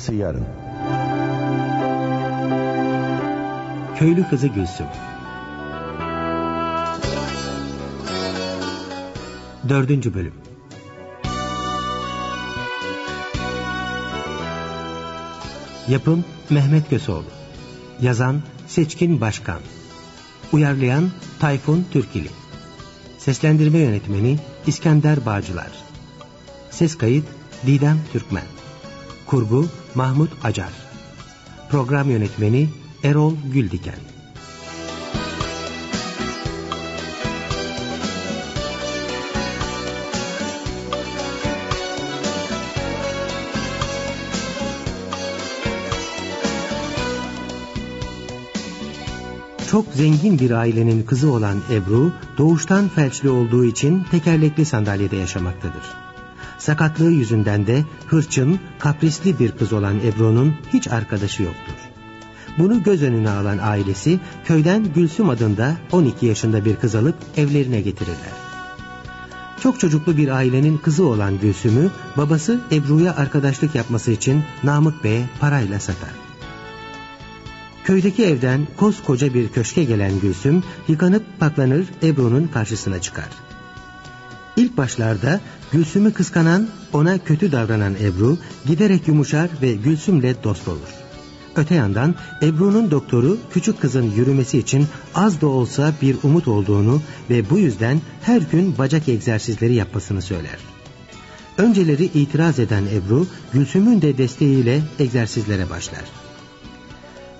Arkası yarın. Köylü kızı Gülsüm. Dördüncü bölüm. Yapım Mehmet Köseoğlu. Yazan Seçkin Başkan. Uyarlayan Tayfun Türkili. Seslendirme yönetmeni İskender Bağcılar. Ses kayıt Didem Türkmen. Kurgu Mahmut Acar. Program yönetmeni Erol Güldiken. Çok zengin bir ailenin kızı olan Ebru, doğuştan felçli olduğu için tekerlekli sandalyede yaşamaktadır. Sakatlığı yüzünden de hırçın, kaprisli bir kız olan Ebru'nun hiç arkadaşı yoktur. Bunu göz önüne alan ailesi köyden Gülsüm adında 12 yaşında bir kız alıp evlerine getirirler. Çok çocuklu bir ailenin kızı olan Gülsüm'ü babası Ebru'ya arkadaşlık yapması için Namık Bey'e parayla satar. Köydeki evden koskoca bir köşke gelen Gülsüm yıkanıp paklanır Ebru'nun karşısına çıkar. İlk başlarda Gülsüm'ü kıskanan, ona kötü davranan Ebru giderek yumuşar ve Gülsüm'le dost olur. Öte yandan Ebru'nun doktoru küçük kızın yürümesi için az da olsa bir umut olduğunu ve bu yüzden her gün bacak egzersizleri yapmasını söyler. Önceleri itiraz eden Ebru, Gülsüm'ün de desteğiyle egzersizlere başlar.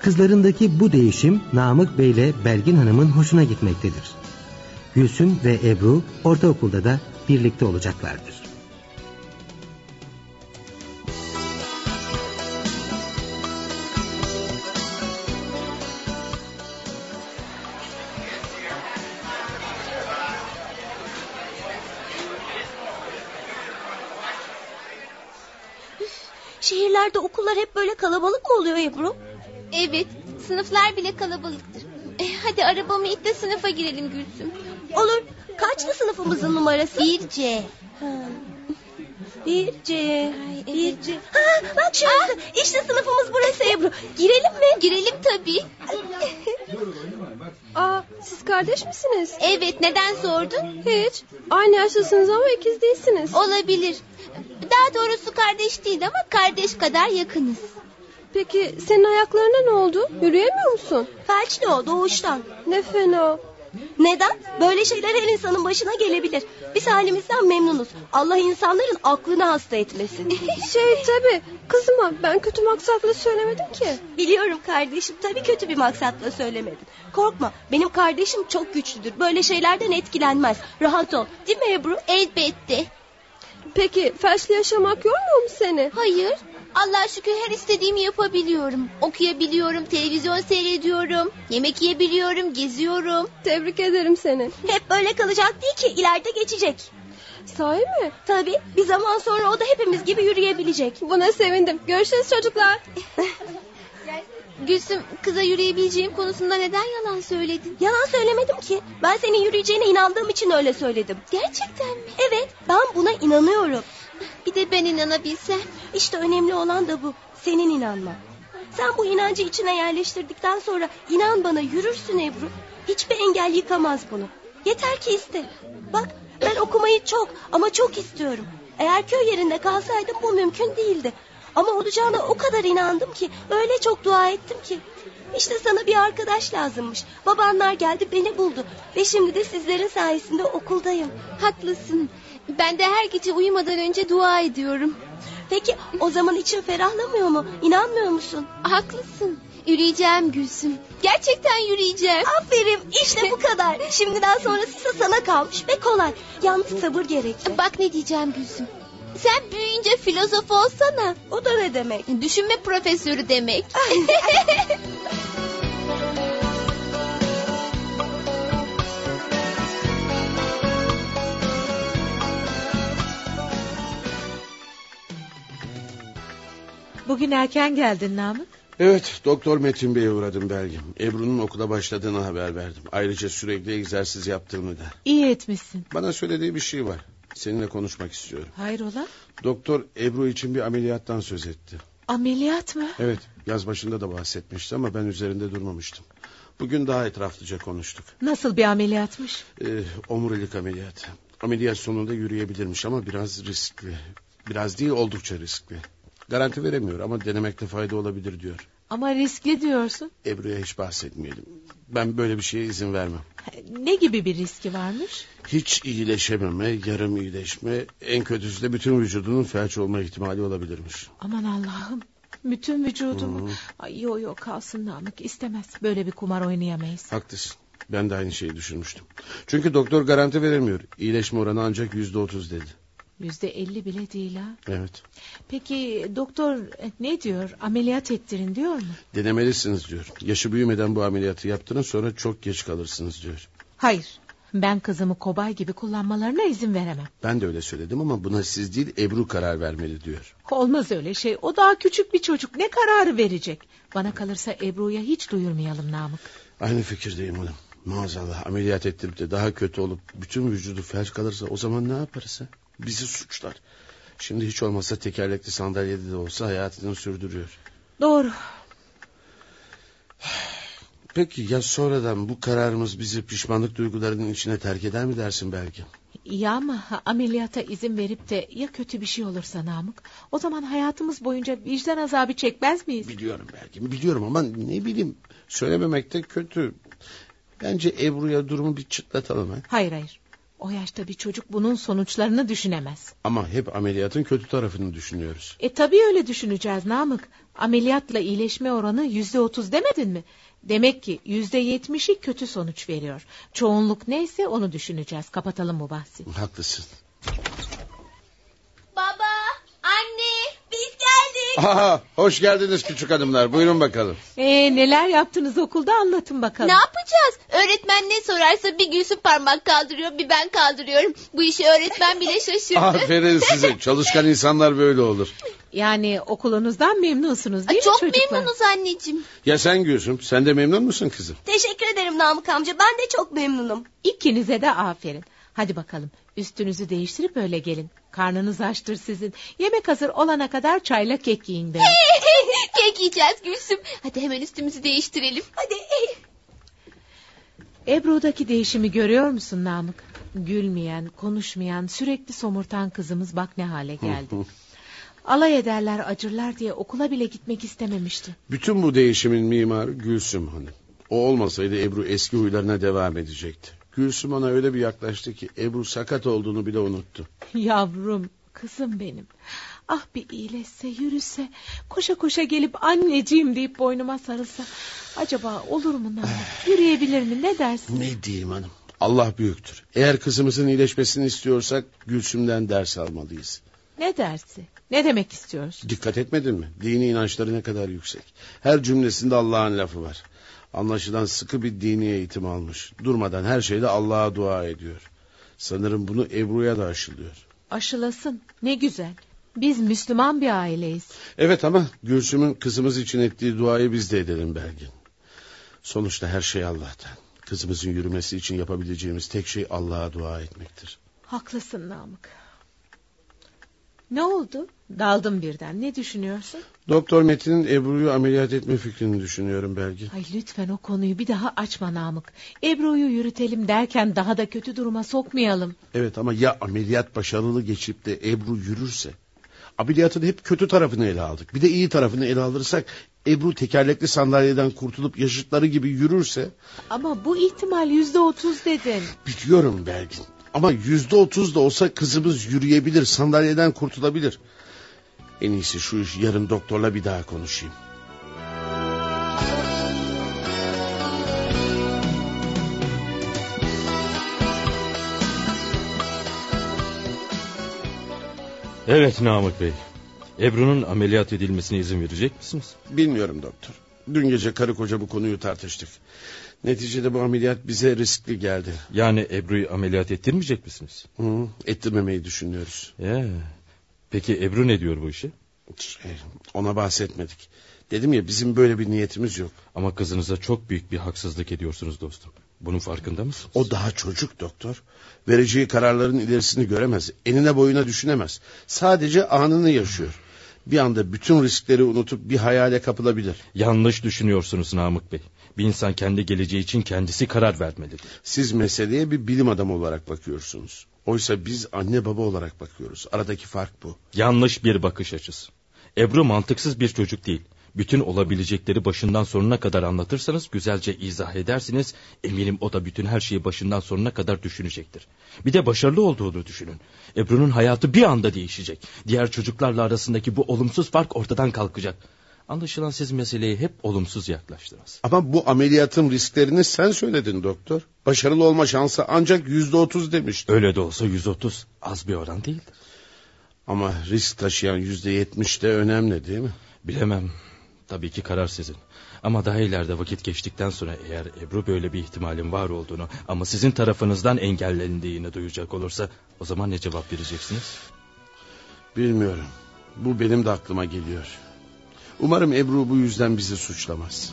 Kızlarındaki bu değişim Namık Bey ile Belgin Hanım'ın hoşuna gitmektedir. Gülsüm ve Ebru ortaokulda da birlikte olacaklardır. Şehirlerde okullar hep böyle kalabalık mı oluyor Ebru? Evet, sınıflar bile kalabalıktır. E, hadi arabamı it de sınıfa girelim Gülsüm. Olur. Kaçlı sınıfımızın numarası? 1C. Bir C, bir C. Ha, bak şurası. İşte sınıfımız burası Ebru. Girelim mi? Girelim tabii. Aa, siz kardeş misiniz? Evet, neden sordun? Hiç. Aynı yaştasınız ama ikiz değilsiniz. Olabilir. Daha doğrusu kardeş değil ama kardeş kadar yakınız. Peki senin ayaklarına ne oldu? Yürüyemiyor musun? Felçli o doğuştan. Ne fena. Neden? Böyle şeyler her insanın başına gelebilir. Biz halimizden memnunuz. Allah insanların aklını hasta etmesin. Şey tabi kızıma ben kötü maksatla söylemedim ki. Biliyorum kardeşim tabii kötü bir maksatla söylemedin. Korkma benim kardeşim çok güçlüdür. Böyle şeylerden etkilenmez. Rahat ol. Değil mi Ebru? Elbette. Peki felçli yaşamak yormuyor mu seni? Hayır. Allah şükür her istediğimi yapabiliyorum. Okuyabiliyorum, televizyon seyrediyorum, yemek yiyebiliyorum, geziyorum. Tebrik ederim seni. Hep böyle kalacak değil ki ileride geçecek. Sahi mi? Tabii bir zaman sonra o da hepimiz gibi yürüyebilecek. Buna sevindim. Görüşürüz çocuklar. Gülsüm kıza yürüyebileceğim konusunda neden yalan söyledin? Yalan söylemedim ki. Ben senin yürüyeceğine inandığım için öyle söyledim. Gerçekten mi? Evet ben buna inanıyorum. Bir de ben inanabilsem. İşte önemli olan da bu. Senin inanman. Sen bu inancı içine yerleştirdikten sonra inan bana yürürsün Ebru. Hiçbir engel yıkamaz bunu. Yeter ki iste. Bak ben okumayı çok ama çok istiyorum. Eğer köy yerinde kalsaydım bu mümkün değildi. Ama olacağına o kadar inandım ki öyle çok dua ettim ki. İşte sana bir arkadaş lazımmış. Babanlar geldi beni buldu. Ve şimdi de sizlerin sayesinde okuldayım. Haklısın. Ben de her gece uyumadan önce dua ediyorum. Peki o zaman için ferahlamıyor mu? İnanmıyor musun? Haklısın. Yürüyeceğim Gülsüm. Gerçekten yürüyeceğim. Aferin işte bu kadar. Şimdiden sonrası sana kalmış ve kolay. Yalnız sabır gerekli. Bak ne diyeceğim Gülsüm. Sen büyüyünce filozof olsana. O da ne demek? Düşünme profesörü demek. Bugün erken geldin Namık. Evet doktor Metin Bey'e uğradım Belgin. Ebru'nun okula başladığını haber verdim. Ayrıca sürekli egzersiz yaptığını da. İyi etmişsin. Bana söylediği bir şey var. Seninle konuşmak istiyorum. Hayrola? Doktor Ebru için bir ameliyattan söz etti. Ameliyat mı? Evet yaz başında da bahsetmişti ama ben üzerinde durmamıştım. Bugün daha etraflıca konuştuk. Nasıl bir ameliyatmış? Ee, omurilik ameliyatı. Ameliyat sonunda yürüyebilirmiş ama biraz riskli. Biraz değil oldukça riskli. Garanti veremiyor ama denemekte fayda olabilir diyor. Ama riskli diyorsun. Ebru'ya hiç bahsetmeyelim. Ben böyle bir şeye izin vermem. Ne gibi bir riski varmış? Hiç iyileşememe, yarım iyileşme, en kötüsü de bütün vücudunun felç olma ihtimali olabilirmiş. Aman Allah'ım. Bütün vücudumu. Ay yo yo kalsın Namık istemez. Böyle bir kumar oynayamayız. Haklısın. Ben de aynı şeyi düşünmüştüm. Çünkü doktor garanti veremiyor. İyileşme oranı ancak yüzde otuz dedi. Yüzde elli bile değil ha. Evet. Peki doktor e, ne diyor? Ameliyat ettirin diyor mu? Denemelisiniz diyor. Yaşı büyümeden bu ameliyatı yaptırın sonra çok geç kalırsınız diyor. Hayır. Ben kızımı kobay gibi kullanmalarına izin veremem. Ben de öyle söyledim ama buna siz değil Ebru karar vermeli diyor. Olmaz öyle şey. O daha küçük bir çocuk. Ne kararı verecek? Bana kalırsa Ebru'ya hiç duyurmayalım Namık. Aynı fikirdeyim hanım. Maazallah ameliyat ettirip de daha kötü olup bütün vücudu felç kalırsa o zaman ne yaparız ha? Bizi suçlar. Şimdi hiç olmazsa tekerlekli sandalyede de olsa hayatını sürdürüyor. Doğru. Peki ya sonradan bu kararımız bizi pişmanlık duygularının içine terk eder mi dersin belki? İyi ama ameliyata izin verip de ya kötü bir şey olursa Namık? O zaman hayatımız boyunca vicdan azabı çekmez miyiz? Biliyorum belki biliyorum ama ne bileyim söylememek de kötü. Bence Ebru'ya durumu bir çıtlatalım. ha? Hayır hayır. O yaşta bir çocuk bunun sonuçlarını düşünemez. Ama hep ameliyatın kötü tarafını düşünüyoruz. E tabii öyle düşüneceğiz Namık. Ameliyatla iyileşme oranı yüzde otuz demedin mi? Demek ki yüzde yetmişi kötü sonuç veriyor. Çoğunluk neyse onu düşüneceğiz. Kapatalım bu bahsi. Haklısın. Baba, anne. Biz Aha, hoş geldiniz küçük hanımlar. Buyurun bakalım. Ee, neler yaptınız okulda anlatın bakalım. Ne yapacağız? Öğretmen ne sorarsa bir Gülsüm parmak kaldırıyor bir ben kaldırıyorum. Bu işi öğretmen bile şaşırdı. Aferin size. Çalışkan insanlar böyle olur. Yani okulunuzdan memnunsunuz değil Çok mi çocuklar? memnunuz anneciğim. Ya sen Gülsüm, sen de memnun musun kızım? Teşekkür ederim Namık amca. Ben de çok memnunum. İkinize de aferin. Hadi bakalım üstünüzü değiştirip öyle gelin. Karnınız açtır sizin. Yemek hazır olana kadar çayla kek yiyin be. Kek yiyeceğiz Gülsüm. Hadi hemen üstümüzü değiştirelim. Hadi. Ebru'daki değişimi görüyor musun Namık? Gülmeyen, konuşmayan, sürekli somurtan kızımız bak ne hale geldi. Alay ederler, acırlar diye okula bile gitmek istememişti. Bütün bu değişimin mimarı Gülsüm Hanım. O olmasaydı Ebru eski huylarına devam edecekti. Gülsüm ona öyle bir yaklaştı ki Ebru sakat olduğunu bile unuttu. Yavrum, kızım benim. Ah bir iyileşse, yürüse, koşa koşa gelip anneciğim deyip boynuma sarılsa. Acaba olur mu Namık? Yürüyebilir mi? Ne dersin? Ne diyeyim hanım? Allah büyüktür. Eğer kızımızın iyileşmesini istiyorsak Gülsüm'den ders almalıyız. Ne dersi? Ne demek istiyorsun? Dikkat etmedin mi? Dini inançları ne kadar yüksek. Her cümlesinde Allah'ın lafı var. Anlaşılan sıkı bir dini eğitim almış. Durmadan her şeyde Allah'a dua ediyor. Sanırım bunu Ebru'ya da aşılıyor. Aşılasın. Ne güzel. Biz Müslüman bir aileyiz. Evet ama Gülsüm'ün kızımız için ettiği duayı biz de edelim Belgin. Sonuçta her şey Allah'tan. Kızımızın yürümesi için yapabileceğimiz tek şey Allah'a dua etmektir. Haklısın Namık. Ne oldu? Daldım birden. Ne düşünüyorsun? Doktor Metin'in Ebru'yu ameliyat etme fikrini düşünüyorum Belgin. Ay lütfen o konuyu bir daha açma Namık. Ebru'yu yürütelim derken daha da kötü duruma sokmayalım. Evet ama ya ameliyat başarılı geçip de Ebru yürürse? Ameliyatın hep kötü tarafını ele aldık. Bir de iyi tarafını ele alırsak Ebru tekerlekli sandalyeden kurtulup yaşıtları gibi yürürse... Ama bu ihtimal yüzde otuz dedin. Biliyorum Belgin. Ama yüzde otuz da olsa kızımız yürüyebilir, sandalyeden kurtulabilir. En iyisi şu iş yarın doktorla bir daha konuşayım. Evet Namık Bey. Ebru'nun ameliyat edilmesine izin verecek misiniz? Bilmiyorum doktor. Dün gece karı koca bu konuyu tartıştık. Neticede bu ameliyat bize riskli geldi. Yani Ebru'yu ameliyat ettirmeyecek misiniz? Hı, ettirmemeyi düşünüyoruz. Ya. Peki Ebru ne diyor bu işe? Şey, ona bahsetmedik. Dedim ya bizim böyle bir niyetimiz yok. Ama kızınıza çok büyük bir haksızlık ediyorsunuz dostum. Bunun farkında mısınız? O daha çocuk doktor. Vereceği kararların ilerisini göremez. Enine boyuna düşünemez. Sadece anını yaşıyor. Bir anda bütün riskleri unutup bir hayale kapılabilir. Yanlış düşünüyorsunuz Namık Bey. Bir insan kendi geleceği için kendisi karar vermelidir. Siz meseleye bir bilim adamı olarak bakıyorsunuz. Oysa biz anne baba olarak bakıyoruz. Aradaki fark bu. Yanlış bir bakış açısı. Ebru mantıksız bir çocuk değil. Bütün olabilecekleri başından sonuna kadar anlatırsanız güzelce izah edersiniz. Eminim o da bütün her şeyi başından sonuna kadar düşünecektir. Bir de başarılı olduğunu düşünün. Ebru'nun hayatı bir anda değişecek. Diğer çocuklarla arasındaki bu olumsuz fark ortadan kalkacak. Anlaşılan siz meseleye hep olumsuz yaklaştınız. Ama bu ameliyatın risklerini sen söyledin doktor. Başarılı olma şansı ancak yüzde otuz demiştin. Öyle de olsa 130 az bir oran değildir. Ama risk taşıyan yüzde yetmiş de önemli değil mi? Bilemem. Tabii ki karar sizin. Ama daha ileride vakit geçtikten sonra eğer Ebru böyle bir ihtimalin var olduğunu ama sizin tarafınızdan engellendiğini duyacak olursa o zaman ne cevap vereceksiniz? Bilmiyorum. Bu benim de aklıma geliyor. Umarım Ebru bu yüzden bizi suçlamaz.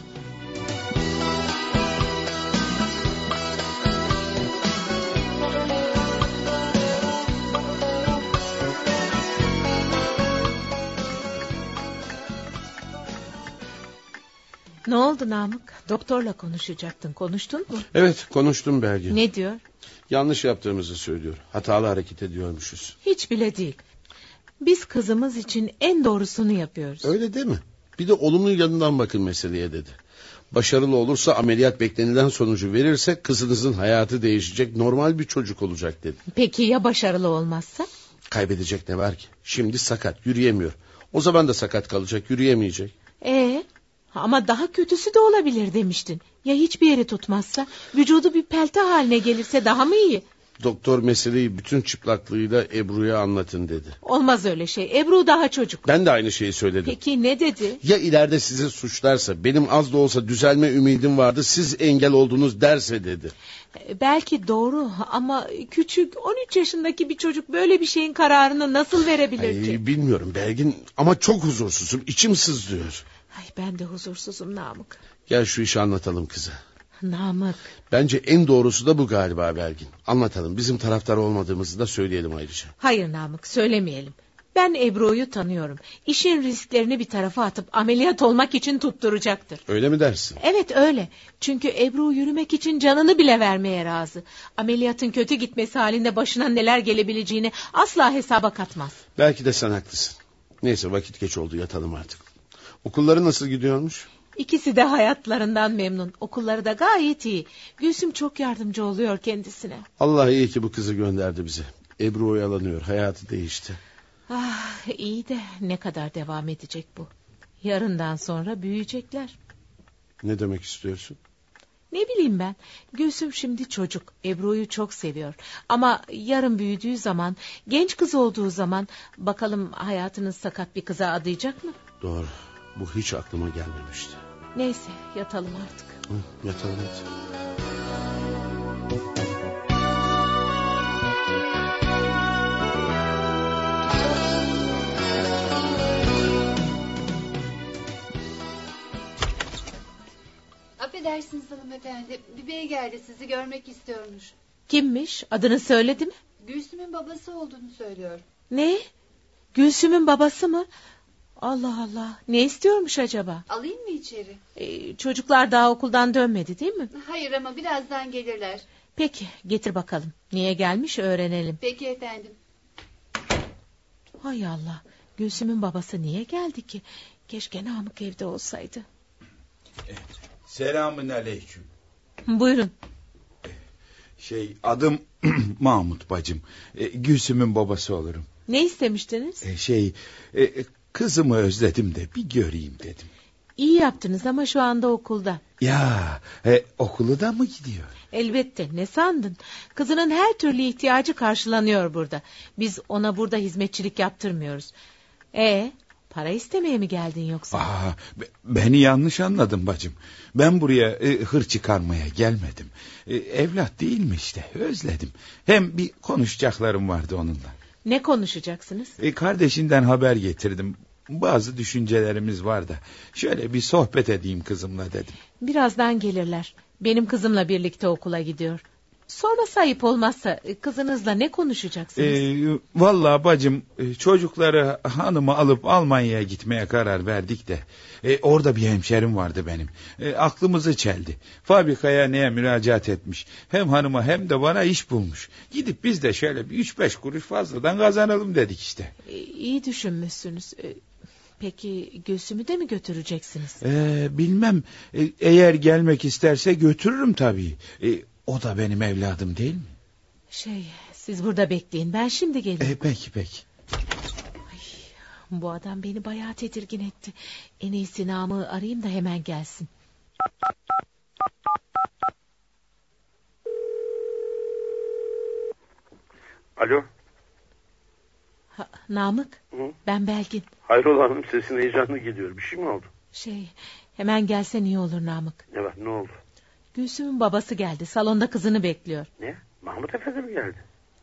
Ne oldu Namık? Doktorla konuşacaktın. Konuştun mu? Evet konuştum Belgin. Ne diyor? Yanlış yaptığımızı söylüyor. Hatalı hareket ediyormuşuz. Hiç bile değil. Biz kızımız için en doğrusunu yapıyoruz. Öyle değil mi? Bir de olumlu yanından bakın meseleye dedi. Başarılı olursa ameliyat beklenilen sonucu verirse kızınızın hayatı değişecek normal bir çocuk olacak dedi. Peki ya başarılı olmazsa? Kaybedecek ne var ki? Şimdi sakat yürüyemiyor. O zaman da sakat kalacak yürüyemeyecek. Ee, ama daha kötüsü de olabilir demiştin. Ya hiçbir yeri tutmazsa, vücudu bir pelte haline gelirse daha mı iyi? Doktor meseleyi bütün çıplaklığıyla Ebru'ya anlatın dedi. Olmaz öyle şey. Ebru daha çocuk. Ben de aynı şeyi söyledim. Peki ne dedi? Ya ileride sizi suçlarsa, benim az da olsa düzelme ümidim vardı, siz engel oldunuz derse dedi. Ee, Belki doğru ama küçük 13 yaşındaki bir çocuk böyle bir şeyin kararını nasıl verebilir ki? Ay, bilmiyorum Belgin ama çok huzursuzum, içim sızlıyor. Ay ben de huzursuzum Namık. Gel şu işi anlatalım kıza. Namık. Bence en doğrusu da bu galiba Belgin. Anlatalım, bizim taraftar olmadığımızı da söyleyelim ayrıca. Hayır Namık söylemeyelim. Ben Ebru'yu tanıyorum. İşin risklerini bir tarafa atıp ameliyat olmak için tutturacaktır. Öyle mi dersin? Evet öyle. Çünkü Ebru yürümek için canını bile vermeye razı. Ameliyatın kötü gitmesi halinde başına neler gelebileceğini asla hesaba katmaz. Belki de sen haklısın. Neyse vakit geç oldu yatalım artık. Okulları nasıl gidiyormuş? İkisi de hayatlarından memnun. Okulları da gayet iyi. Gülsüm çok yardımcı oluyor kendisine. Allah iyi ki bu kızı gönderdi bize. Ebru oyalanıyor, hayatı değişti. Ah iyi de ne kadar devam edecek bu? Yarından sonra büyüyecekler. Ne demek istiyorsun? Ne bileyim ben. Gülsüm şimdi çocuk. Ebru'yu çok seviyor. Ama yarın büyüdüğü zaman, genç kız olduğu zaman bakalım hayatını sakat bir kıza adayacak mı? Doğru. Bu hiç aklıma gelmemişti. Neyse yatalım artık. Hı, yatalım hadi. Affedersiniz hanımefendi. Bir bey geldi sizi görmek istiyormuş. Kimmiş? Adını söyledi mi? Gülsüm'ün babası olduğunu söylüyor. Ne? Gülsüm'ün babası mı? Allah Allah. Ne istiyormuş acaba? Alayım mı içeri? Ee, çocuklar daha okuldan dönmedi değil mi? Hayır ama birazdan gelirler. Peki getir bakalım. Niye gelmiş öğrenelim. Peki efendim. Hay Allah. Gülsüm'ün babası niye geldi ki? Keşke Namık evde olsaydı. Selamün aleyküm. Buyurun. Şey adım Mahmut bacım. E, Gülsüm'ün babası olurum. Ne istemiştiniz? E, şey e, kızımı özledim de bir göreyim dedim. İyi yaptınız ama şu anda okulda. Ya e, okulu da mı gidiyor? Elbette ne sandın? Kızının her türlü ihtiyacı karşılanıyor burada. Biz ona burada hizmetçilik yaptırmıyoruz. E para istemeye mi geldin yoksa? Aa, be- beni yanlış anladın bacım. Ben buraya e, hır çıkarmaya gelmedim. E, evlat değil mi işte özledim. Hem bir konuşacaklarım vardı onunla. Ne konuşacaksınız? E, kardeşinden haber getirdim. Bazı düşüncelerimiz var da. Şöyle bir sohbet edeyim kızımla dedim. Birazdan gelirler. Benim kızımla birlikte okula gidiyor. Sorması ayıp olmazsa e, kızınızla ne konuşacaksınız? Ee, vallahi bacım e, çocukları hanımı alıp Almanya'ya gitmeye karar verdik de. E, orada bir hemşerim vardı benim. E, aklımızı çeldi. Fabrikaya neye müracaat etmiş. Hem hanıma hem de bana iş bulmuş. Gidip biz de şöyle bir üç beş kuruş fazladan kazanalım dedik işte. E, iyi düşünmüşsünüz. E, Peki Gülsüm'ü de mi götüreceksiniz? Ee, bilmem. Ee, eğer gelmek isterse götürürüm tabii. Ee, o da benim evladım değil mi? Şey siz burada bekleyin ben şimdi gelirim. Ee, peki peki. Ay, bu adam beni bayağı tedirgin etti. En iyisi namı arayayım da hemen gelsin. Alo. Ha, Namık Hı? ben Belgin. Hayrola hanım sesin heyecanlı geliyor. Bir şey mi oldu? Şey hemen gelsen iyi olur Namık. Var ne oldu? Gülsüm'ün babası geldi salonda kızını bekliyor. Ne? Mahmut Efendi mi geldi?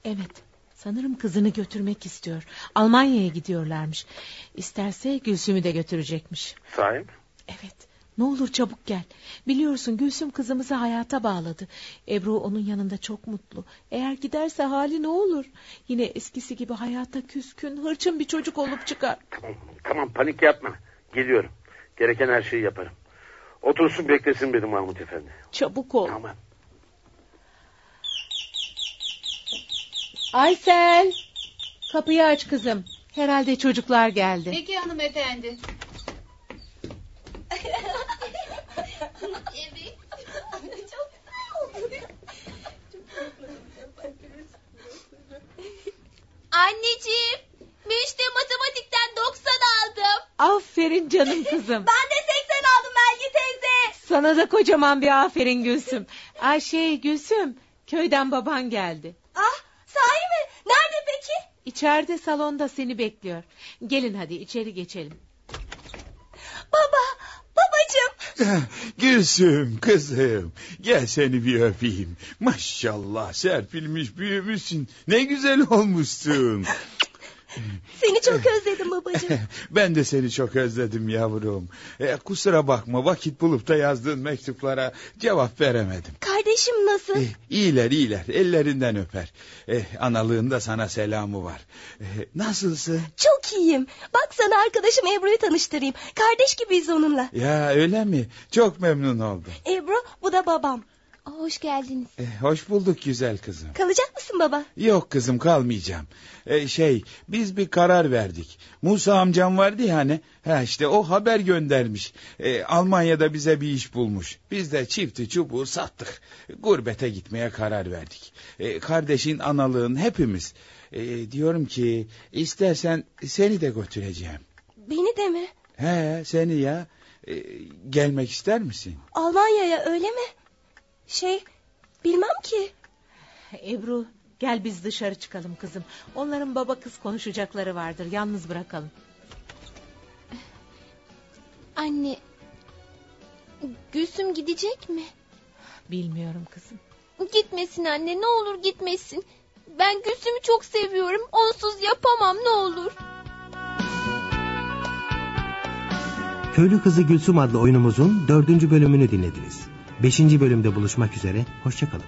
Evet sanırım kızını götürmek istiyor. Almanya'ya gidiyorlarmış. İsterse Gülsüm'ü de götürecekmiş. Sahi mi? Evet ne olur çabuk gel. Biliyorsun Gülsüm kızımızı hayata bağladı. Ebru onun yanında çok mutlu. Eğer giderse hali ne olur? Yine eskisi gibi hayata küskün, hırçın bir çocuk olup çıkar. Tamam, tamam panik yapma. Geliyorum. Gereken her şeyi yaparım. Otursun beklesin beni Mahmut Efendi. Çabuk ol. Tamam. Aysel! Kapıyı aç kızım. Herhalde çocuklar geldi. Peki hanımefendi. Anneciğim Müşte matematikten 90 aldım. Aferin canım kızım. Ben de 80 aldım Belgi teyze. Sana da kocaman bir aferin Gülsüm. Ay şey Gülsüm, köyden baban geldi. Ah sahi mi? Nerede peki? İçeride salonda seni bekliyor. Gelin hadi içeri geçelim. Baba, babacığım. Gülsüm kızım gel seni bir öpeyim. Maşallah serpilmiş büyümüşsün. Ne güzel olmuşsun. Seni çok özledim babacığım. ben de seni çok özledim yavrum. E, kusura bakma vakit bulup da yazdığın mektuplara cevap veremedim. Kardeşim nasıl? E, iyiler iyiler ellerinden öper. E, analığın da sana selamı var. E, nasılsın? Çok iyiyim. Bak sana arkadaşım Ebru'yu tanıştırayım. Kardeş gibiyiz onunla. Ya öyle mi? Çok memnun oldum. Ebru bu da babam. Hoş geldiniz. E, hoş bulduk güzel kızım. Kalacak mısın baba? Yok kızım kalmayacağım. E, şey biz bir karar verdik. Musa amcam vardı ya hani. Ha işte o haber göndermiş. E, Almanya'da bize bir iş bulmuş. Biz de çifti çubuğu sattık. Gurbete gitmeye karar verdik. E, kardeşin analığın hepimiz. E, diyorum ki istersen seni de götüreceğim. Beni de mi? He seni ya. E, gelmek ister misin? Almanya'ya öyle mi? Şey bilmem ki. Ebru gel biz dışarı çıkalım kızım. Onların baba kız konuşacakları vardır. Yalnız bırakalım. Anne Gülsüm gidecek mi? Bilmiyorum kızım. Gitmesin anne ne olur gitmesin. Ben Gülsüm'ü çok seviyorum. Onsuz yapamam ne olur. Köylü Kızı Gülsüm adlı oyunumuzun dördüncü bölümünü dinlediniz. Beşinci bölümde buluşmak üzere, hoşçakalın.